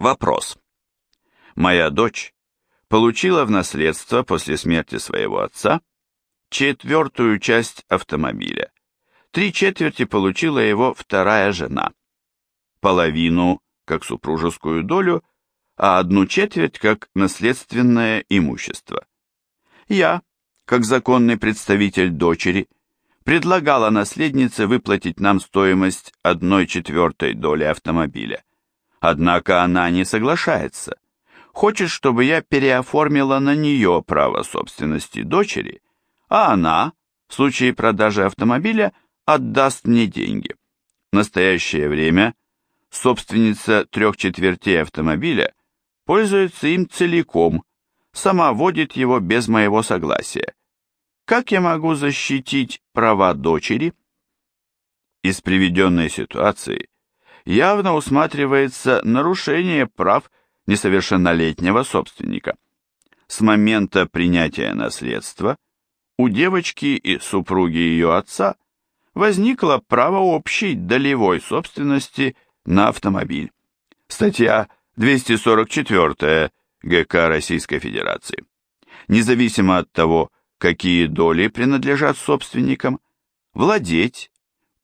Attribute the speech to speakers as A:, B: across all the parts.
A: Вопрос. Моя дочь получила в наследство после смерти своего отца четвертую часть автомобиля. Три четверти получила его вторая жена. Половину как супружескую долю, а одну четверть как наследственное имущество. Я, как законный представитель дочери, предлагала наследнице выплатить нам стоимость одной четвертой доли автомобиля. Однако она не соглашается. Хочет, чтобы я переоформила на нее право собственности дочери, а она, в случае продажи автомобиля, отдаст мне деньги. В настоящее время собственница трех четвертей автомобиля пользуется им целиком, сама водит его без моего согласия. Как я могу защитить права дочери? Из приведенной ситуации явно усматривается нарушение прав несовершеннолетнего собственника. С момента принятия наследства у девочки и супруги ее отца возникло право общей долевой собственности на автомобиль. Статья 244 ГК Российской Федерации. Независимо от того, какие доли принадлежат собственникам, владеть,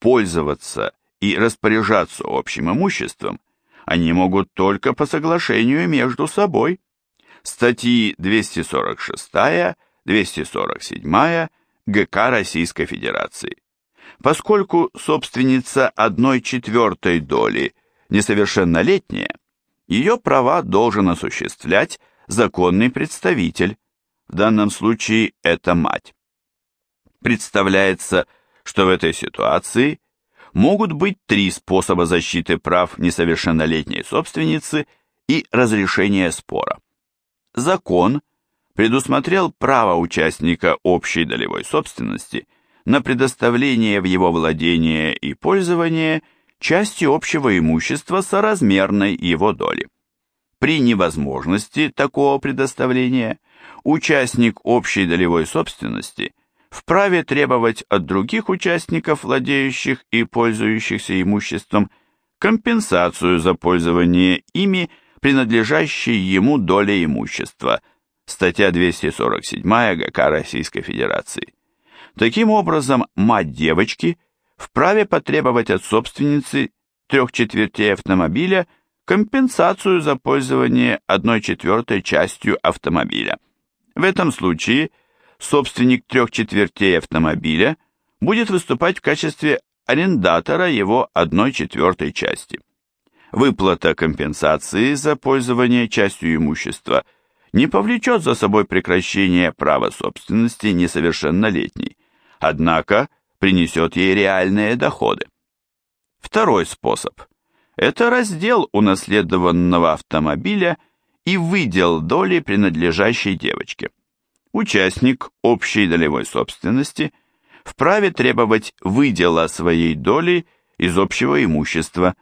A: пользоваться и распоряжаться общим имуществом они могут только по соглашению между собой. Статьи 246-247 ГК Российской Федерации. Поскольку собственница одной четвертой доли несовершеннолетняя, ее права должен осуществлять законный представитель, в данном случае это мать. Представляется, что в этой ситуации могут быть три способа защиты прав несовершеннолетней собственницы и разрешения спора. Закон предусмотрел право участника общей долевой собственности на предоставление в его владение и пользование части общего имущества соразмерной его доли. При невозможности такого предоставления участник общей долевой собственности – вправе требовать от других участников, владеющих и пользующихся имуществом, компенсацию за пользование ими, принадлежащей ему доли имущества. Статья 247 ГК Российской Федерации. Таким образом, мать девочки вправе потребовать от собственницы трех четвертей автомобиля компенсацию за пользование одной четвертой частью автомобиля. В этом случае – собственник трех четвертей автомобиля будет выступать в качестве арендатора его одной четвертой части. Выплата компенсации за пользование частью имущества не повлечет за собой прекращение права собственности несовершеннолетней, однако принесет ей реальные доходы. Второй способ – это раздел унаследованного автомобиля и выдел доли, принадлежащей девочке участник общей долевой собственности вправе требовать выдела своей доли из общего имущества,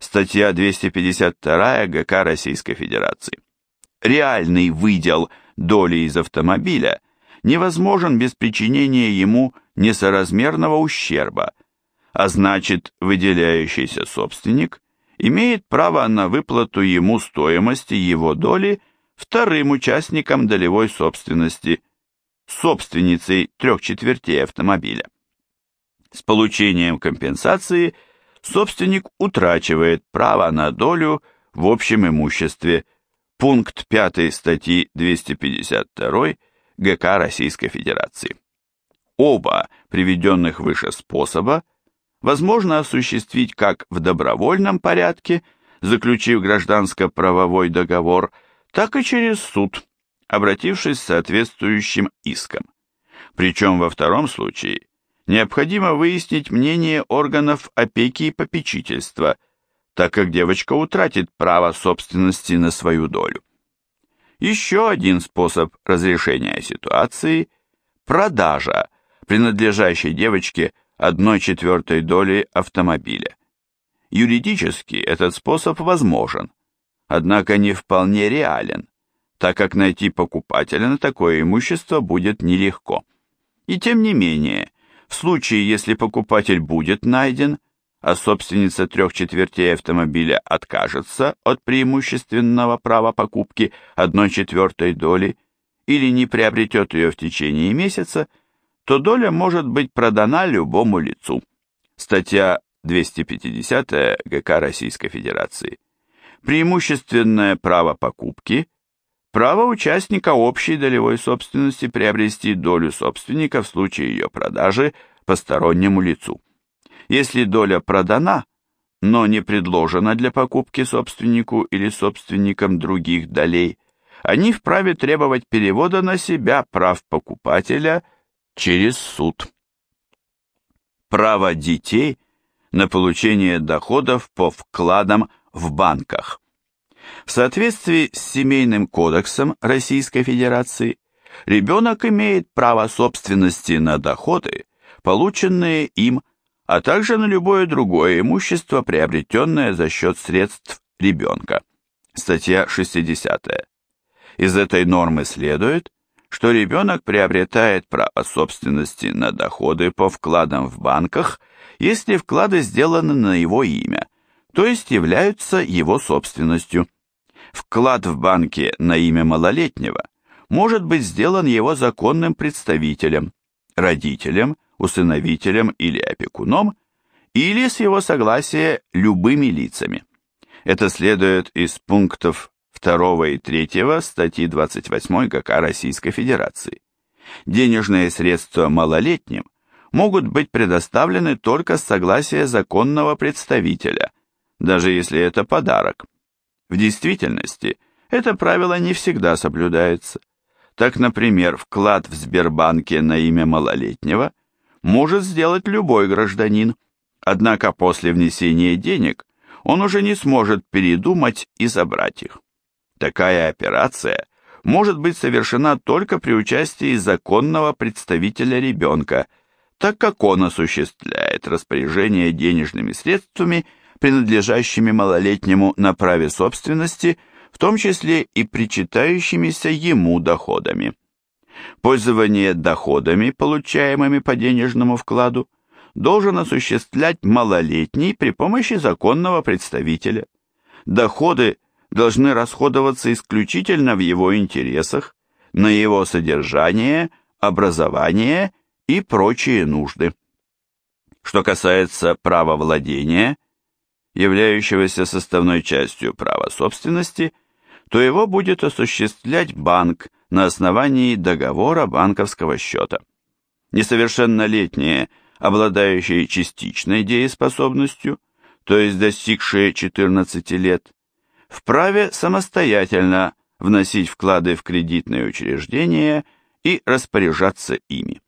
A: статья 252 ГК Российской Федерации. Реальный выдел доли из автомобиля невозможен без причинения ему несоразмерного ущерба, а значит, выделяющийся собственник имеет право на выплату ему стоимости его доли – вторым участником долевой собственности, собственницей трех четвертей автомобиля. С получением компенсации собственник утрачивает право на долю в общем имуществе, пункт 5 статьи 252 ГК Российской Федерации. Оба приведенных выше способа возможно осуществить как в добровольном порядке, заключив гражданско-правовой договор – так и через суд, обратившись с соответствующим иском. Причем во втором случае необходимо выяснить мнение органов опеки и попечительства, так как девочка утратит право собственности на свою долю. Еще один способ разрешения ситуации – продажа принадлежащей девочке одной четвертой доли автомобиля. Юридически этот способ возможен, однако не вполне реален, так как найти покупателя на такое имущество будет нелегко. И тем не менее, в случае, если покупатель будет найден, а собственница трех четвертей автомобиля откажется от преимущественного права покупки одной четвертой доли или не приобретет ее в течение месяца, то доля может быть продана любому лицу. Статья 250 ГК Российской Федерации. Преимущественное право покупки – право участника общей долевой собственности приобрести долю собственника в случае ее продажи постороннему лицу. Если доля продана, но не предложена для покупки собственнику или собственникам других долей, они вправе требовать перевода на себя прав покупателя через суд. Право детей на получение доходов по вкладам в банках. В соответствии с Семейным кодексом Российской Федерации, ребенок имеет право собственности на доходы, полученные им а также на любое другое имущество, приобретенное за счет средств ребенка. Статья 60. Из этой нормы следует, что ребенок приобретает право собственности на доходы по вкладам в банках, если вклады сделаны на его имя, то есть являются его собственностью. Вклад в банке на имя малолетнего может быть сделан его законным представителем, родителем, усыновителем или опекуном, или с его согласия любыми лицами. Это следует из пунктов 2 и 3 статьи 28 ГК Российской Федерации. Денежные средства малолетним могут быть предоставлены только с согласия законного представителя, даже если это подарок. В действительности это правило не всегда соблюдается. Так, например, вклад в Сбербанке на имя малолетнего – может сделать любой гражданин, однако после внесения денег он уже не сможет передумать и забрать их. Такая операция может быть совершена только при участии законного представителя ребенка, так как он осуществляет распоряжение денежными средствами, принадлежащими малолетнему на праве собственности, в том числе и причитающимися ему доходами. Пользование доходами, получаемыми по денежному вкладу, должен осуществлять малолетний при помощи законного представителя. Доходы должны расходоваться исключительно в его интересах, на его содержание, образование и прочие нужды. Что касается права владения, являющегося составной частью права собственности, то его будет осуществлять банк на основании договора банковского счета. Несовершеннолетние, обладающие частичной дееспособностью, то есть достигшие 14 лет, вправе самостоятельно вносить вклады в кредитные учреждения и распоряжаться ими.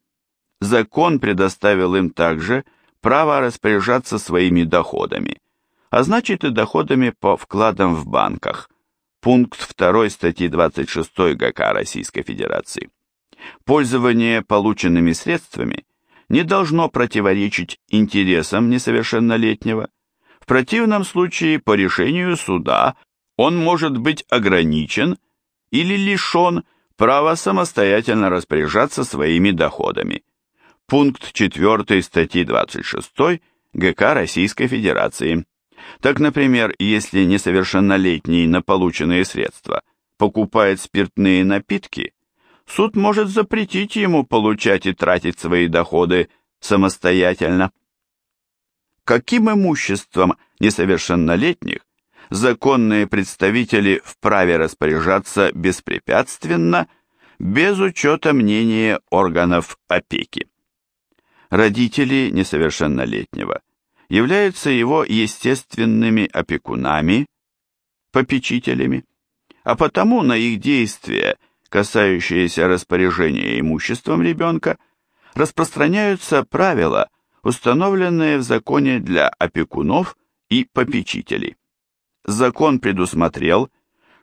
A: Закон предоставил им также право распоряжаться своими доходами, а значит и доходами по вкладам в банках – Пункт 2 статьи 26 ГК Российской Федерации. Пользование полученными средствами не должно противоречить интересам несовершеннолетнего. В противном случае по решению суда он может быть ограничен или лишен права самостоятельно распоряжаться своими доходами. Пункт 4 статьи 26 ГК Российской Федерации. Так, например, если несовершеннолетний на полученные средства покупает спиртные напитки, суд может запретить ему получать и тратить свои доходы самостоятельно. Каким имуществом несовершеннолетних законные представители вправе распоряжаться беспрепятственно, без учета мнения органов опеки? Родители несовершеннолетнего являются его естественными опекунами, попечителями, а потому на их действия, касающиеся распоряжения имуществом ребенка, распространяются правила, установленные в законе для опекунов и попечителей. Закон предусмотрел,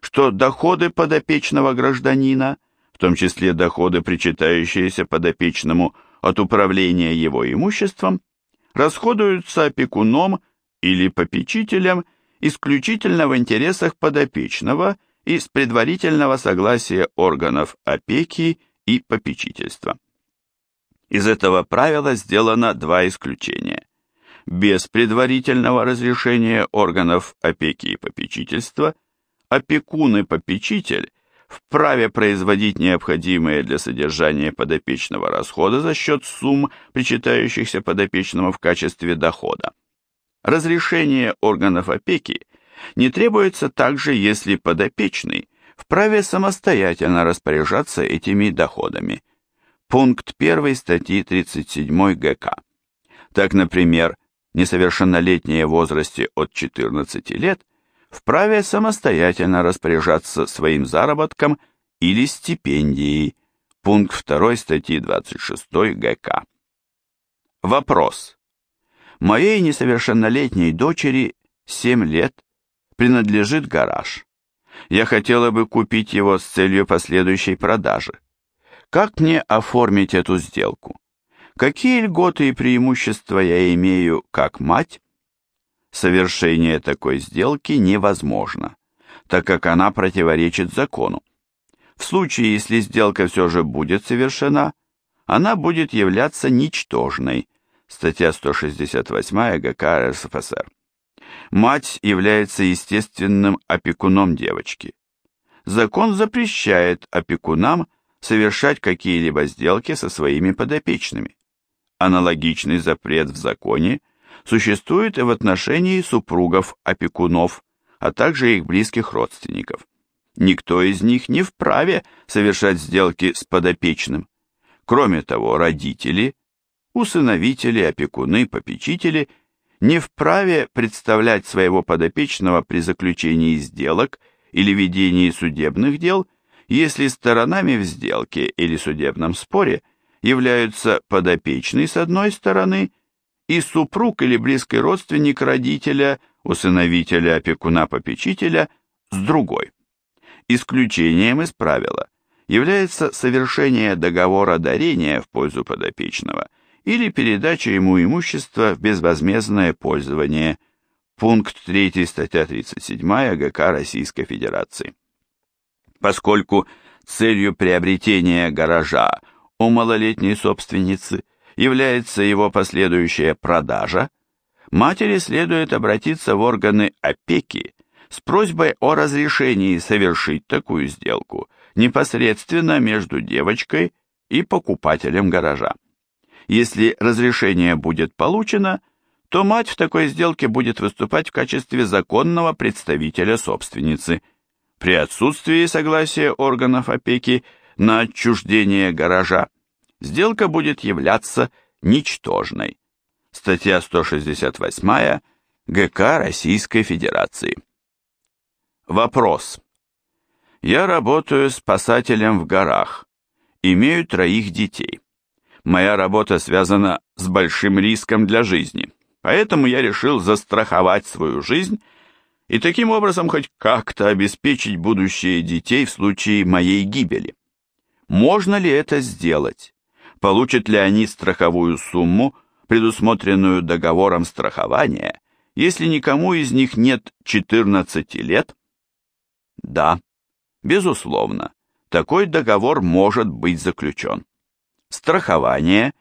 A: что доходы подопечного гражданина, в том числе доходы, причитающиеся подопечному от управления его имуществом, расходуются опекуном или попечителем исключительно в интересах подопечного и с предварительного согласия органов опеки и попечительства. Из этого правила сделано два исключения. без предварительного разрешения органов опеки и попечительства, опекун и попечитель вправе производить необходимые для содержания подопечного расходы за счет сумм, причитающихся подопечному в качестве дохода. Разрешение органов опеки не требуется также, если подопечный вправе самостоятельно распоряжаться этими доходами. Пункт 1 статьи 37 ГК. Так, например, несовершеннолетние в возрасте от 14 лет вправе самостоятельно распоряжаться своим заработком или стипендией. Пункт 2 статьи 26 ГК. Вопрос. Моей несовершеннолетней дочери 7 лет принадлежит гараж. Я хотела бы купить его с целью последующей продажи. Как мне оформить эту сделку? Какие льготы и преимущества я имею как мать? Совершение такой сделки невозможно, так как она противоречит закону. В случае, если сделка все же будет совершена, она будет являться ничтожной. Статья 168 ГК РСФСР. Мать является естественным опекуном девочки. Закон запрещает опекунам совершать какие-либо сделки со своими подопечными. Аналогичный запрет в законе существует и в отношении супругов-опекунов, а также их близких родственников. Никто из них не вправе совершать сделки с подопечным. Кроме того, родители, усыновители, опекуны, попечители не вправе представлять своего подопечного при заключении сделок или ведении судебных дел, если сторонами в сделке или судебном споре являются подопечный с одной стороны и супруг или близкий родственник родителя, усыновителя, опекуна, попечителя с другой. Исключением из правила является совершение договора дарения в пользу подопечного или передача ему имущества в безвозмездное пользование. Пункт 3 статья 37 ГК Российской Федерации. Поскольку целью приобретения гаража у малолетней собственницы является его последующая продажа, матери следует обратиться в органы опеки с просьбой о разрешении совершить такую сделку непосредственно между девочкой и покупателем гаража. Если разрешение будет получено, то мать в такой сделке будет выступать в качестве законного представителя собственницы. При отсутствии согласия органов опеки на отчуждение гаража сделка будет являться ничтожной. Статья 168 ГК Российской Федерации. Вопрос. Я работаю спасателем в горах, имею троих детей. Моя работа связана с большим риском для жизни, поэтому я решил застраховать свою жизнь и таким образом хоть как-то обеспечить будущее детей в случае моей гибели. Можно ли это сделать? Получат ли они страховую сумму, предусмотренную договором страхования, если никому из них нет 14 лет? Да, безусловно, такой договор может быть заключен. Страхование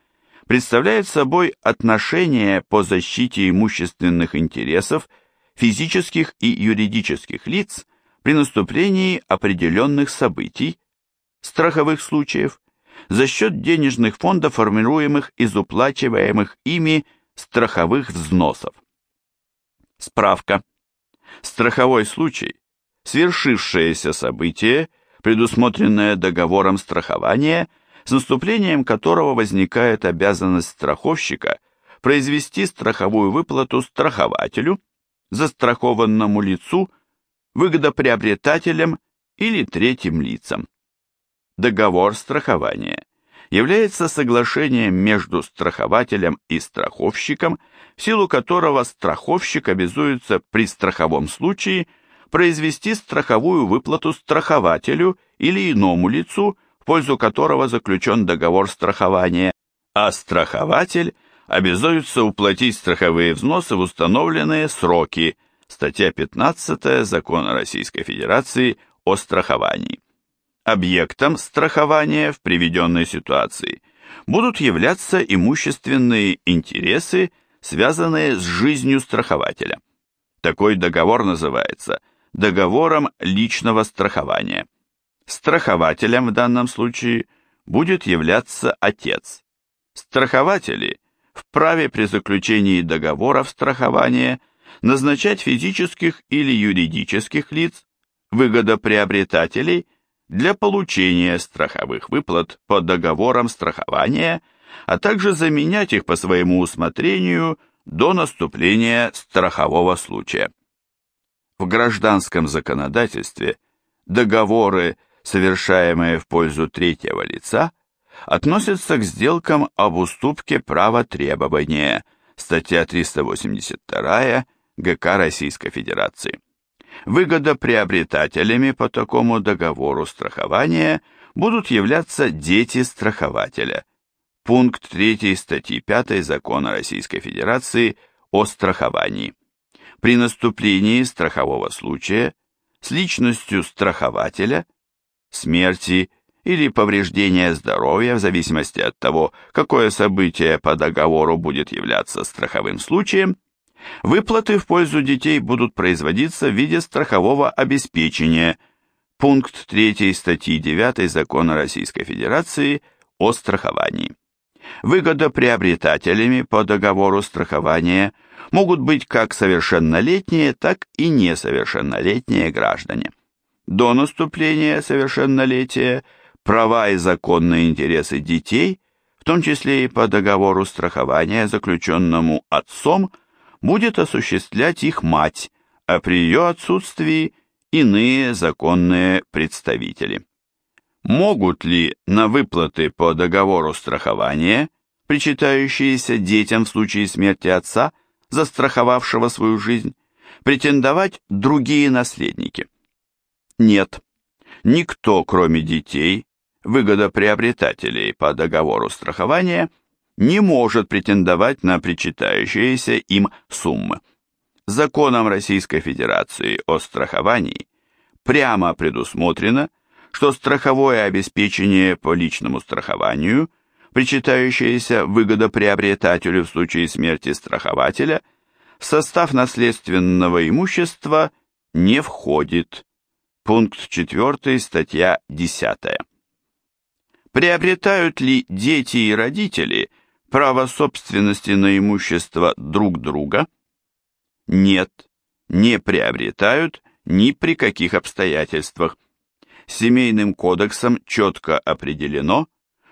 A: представляет собой отношение по защите имущественных интересов физических и юридических лиц при наступлении определенных событий, страховых случаев, за счет денежных фондов, формируемых из уплачиваемых ими страховых взносов. Справка. Страховой случай – свершившееся событие, предусмотренное договором страхования – с наступлением которого возникает обязанность страховщика произвести страховую выплату страхователю, застрахованному лицу, выгодоприобретателям или третьим лицам. Договор страхования является соглашением между страхователем и страховщиком, в силу которого страховщик обязуется при страховом случае произвести страховую выплату страхователю или иному лицу, в пользу которого заключен договор страхования, а страхователь обязуется уплатить страховые взносы в установленные сроки, статья 15 Закона Российской Федерации о страховании. Объектом страхования в приведенной ситуации будут являться имущественные интересы, связанные с жизнью страхователя. Такой договор называется договором личного страхования. Страхователем в данном случае будет являться отец. Страхователи вправе при заключении договоров страхования назначать физических или юридических лиц, выгодоприобретателей для получения страховых выплат по договорам страхования, а также заменять их по своему усмотрению до наступления страхового случая. В гражданском законодательстве договоры, совершаемые в пользу третьего лица, относятся к сделкам об уступке права требования, статья 382 ГК Российской Федерации. Выгодоприобретателями по такому договору страхования будут являться дети страхователя. Пункт 3 статьи 5 Закона Российской Федерации о страховании. При наступлении страхового случая с личностью страхователя, смерти или повреждения здоровья в зависимости от того, какое событие по договору будет являться страховым случаем, Выплаты в пользу детей будут производиться в виде страхового обеспечения. Пункт 3 статьи 9 Закона Российской Федерации о страховании. Выгодоприобретателями по договору страхования могут быть как совершеннолетние, так и несовершеннолетние граждане. До наступления совершеннолетия права и законные интересы детей, в том числе и по договору страхования, заключенному отцом – будет осуществлять их мать, а при ее отсутствии иные законные представители. Могут ли на выплаты по договору страхования, причитающиеся детям в случае смерти отца, застраховавшего свою жизнь, претендовать другие наследники? Нет. Никто, кроме детей, выгодоприобретателей по договору страхования – не может претендовать на причитающиеся им суммы. Законом Российской Федерации о страховании прямо предусмотрено, что страховое обеспечение по личному страхованию, причитающееся выгодоприобретателю в случае смерти страхователя, в состав наследственного имущества не входит. Пункт 4, статья 10. Приобретают ли дети и родители – право собственности на имущество друг друга? Нет, не приобретают ни при каких обстоятельствах. Семейным кодексом четко определено,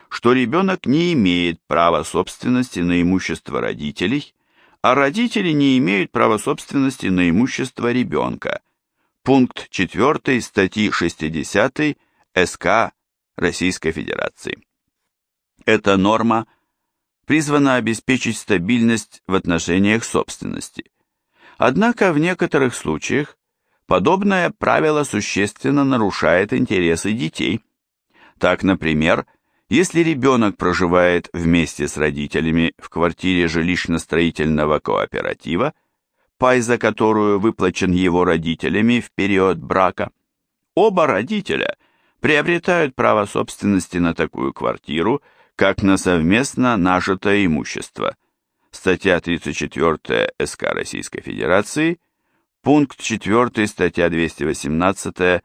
A: что ребенок не имеет права собственности на имущество родителей, а родители не имеют права собственности на имущество ребенка. Пункт 4 статьи 60 СК Российской Федерации. Эта норма – призвана обеспечить стабильность в отношениях собственности. Однако в некоторых случаях подобное правило существенно нарушает интересы детей. Так, например, если ребенок проживает вместе с родителями в квартире жилищно-строительного кооператива, пай за которую выплачен его родителями в период брака, оба родителя приобретают право собственности на такую квартиру как на совместно нажитое имущество. Статья 34 СК Российской Федерации, пункт 4 статья 218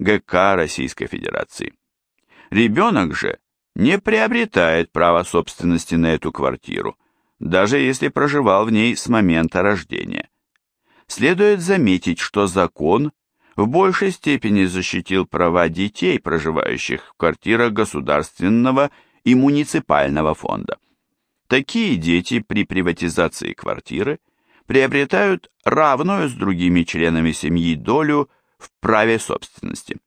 A: ГК Российской Федерации. Ребенок же не приобретает право собственности на эту квартиру, даже если проживал в ней с момента рождения. Следует заметить, что закон в большей степени защитил права детей, проживающих в квартирах государственного и муниципального фонда. Такие дети при приватизации квартиры приобретают равную с другими членами семьи долю в праве собственности.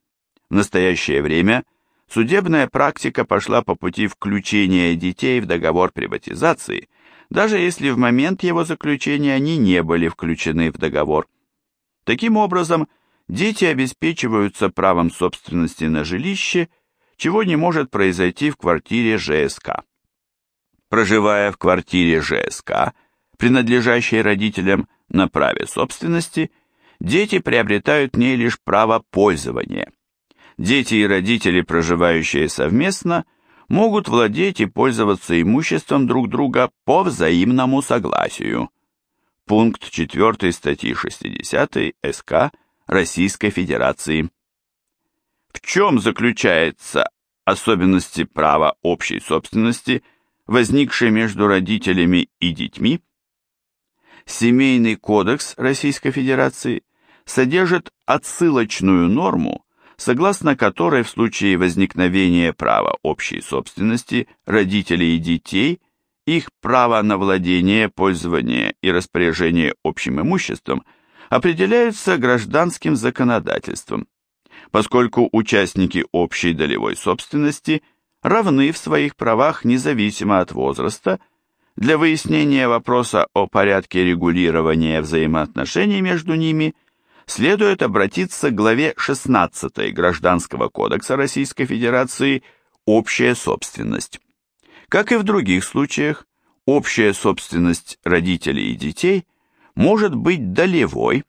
A: В настоящее время судебная практика пошла по пути включения детей в договор приватизации, даже если в момент его заключения они не были включены в договор. Таким образом, дети обеспечиваются правом собственности на жилище чего не может произойти в квартире ЖСК. Проживая в квартире ЖСК, принадлежащей родителям на праве собственности, дети приобретают в ней лишь право пользования. Дети и родители, проживающие совместно, могут владеть и пользоваться имуществом друг друга по взаимному согласию. Пункт 4 статьи 60 СК Российской Федерации. В чем заключается особенности права общей собственности, возникшие между родителями и детьми? Семейный кодекс Российской Федерации содержит отсылочную норму, согласно которой в случае возникновения права общей собственности родителей и детей их право на владение, пользование и распоряжение общим имуществом определяются гражданским законодательством, поскольку участники общей долевой собственности равны в своих правах независимо от возраста, для выяснения вопроса о порядке регулирования взаимоотношений между ними – следует обратиться к главе 16 Гражданского кодекса Российской Федерации «Общая собственность». Как и в других случаях, общая собственность родителей и детей может быть долевой,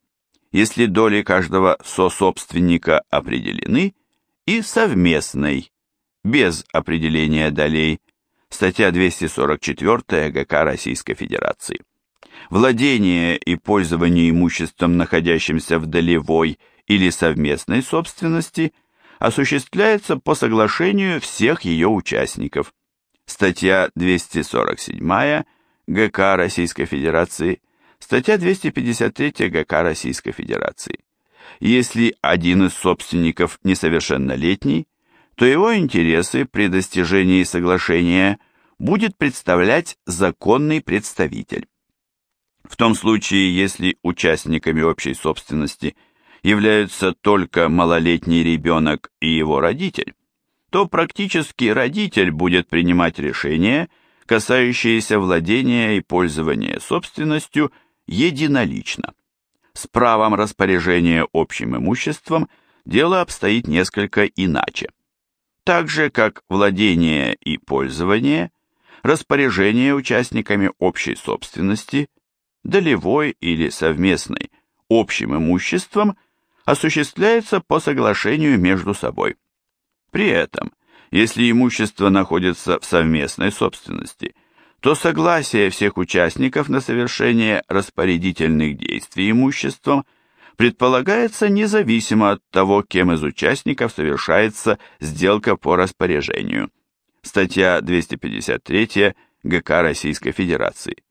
A: если доли каждого сособственника определены, и совместной, без определения долей, статья 244 ГК Российской Федерации. Владение и пользование имуществом, находящимся в долевой или совместной собственности, осуществляется по соглашению всех ее участников. Статья 247 ГК Российской Федерации, статья 253 ГК Российской Федерации. Если один из собственников несовершеннолетний, то его интересы при достижении соглашения будет представлять законный представитель. В том случае, если участниками общей собственности являются только малолетний ребенок и его родитель, то практически родитель будет принимать решения, касающиеся владения и пользования собственностью единолично. С правом распоряжения общим имуществом дело обстоит несколько иначе. Так же, как владение и пользование, распоряжение участниками общей собственности долевой или совместной, общим имуществом осуществляется по соглашению между собой. При этом, если имущество находится в совместной собственности, то согласие всех участников на совершение распорядительных действий имуществом предполагается независимо от того, кем из участников совершается сделка по распоряжению. Статья 253 ГК Российской Федерации.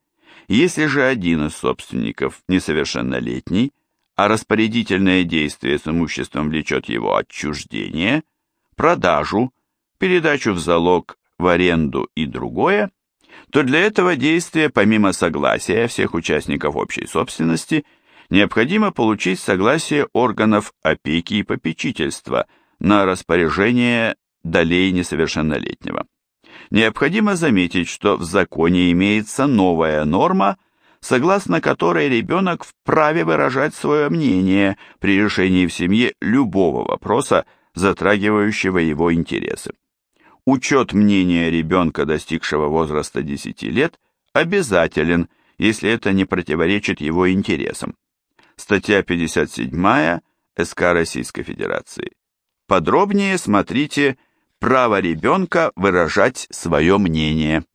A: Если же один из собственников несовершеннолетний, а распорядительное действие с имуществом влечет его отчуждение, продажу, передачу в залог, в аренду и другое, то для этого действия, помимо согласия всех участников общей собственности, необходимо получить согласие органов опеки и попечительства на распоряжение долей несовершеннолетнего. Необходимо заметить, что в законе имеется новая норма, согласно которой ребенок вправе выражать свое мнение при решении в семье любого вопроса, затрагивающего его интересы. Учет мнения ребенка, достигшего возраста 10 лет, обязателен, если это не противоречит его интересам. Статья 57 СК Российской Федерации. Подробнее смотрите право ребенка выражать свое мнение.